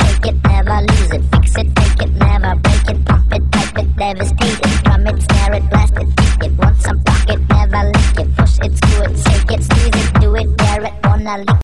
take it, never lose it. Fix it, take it, never break it. Pump it, type it, devastate it. Drum it, snare it, blast it, take it. Want some, Pocket, never lick it. Push it, screw it, shake it, squeeze it, do it, dare it, wanna lick it?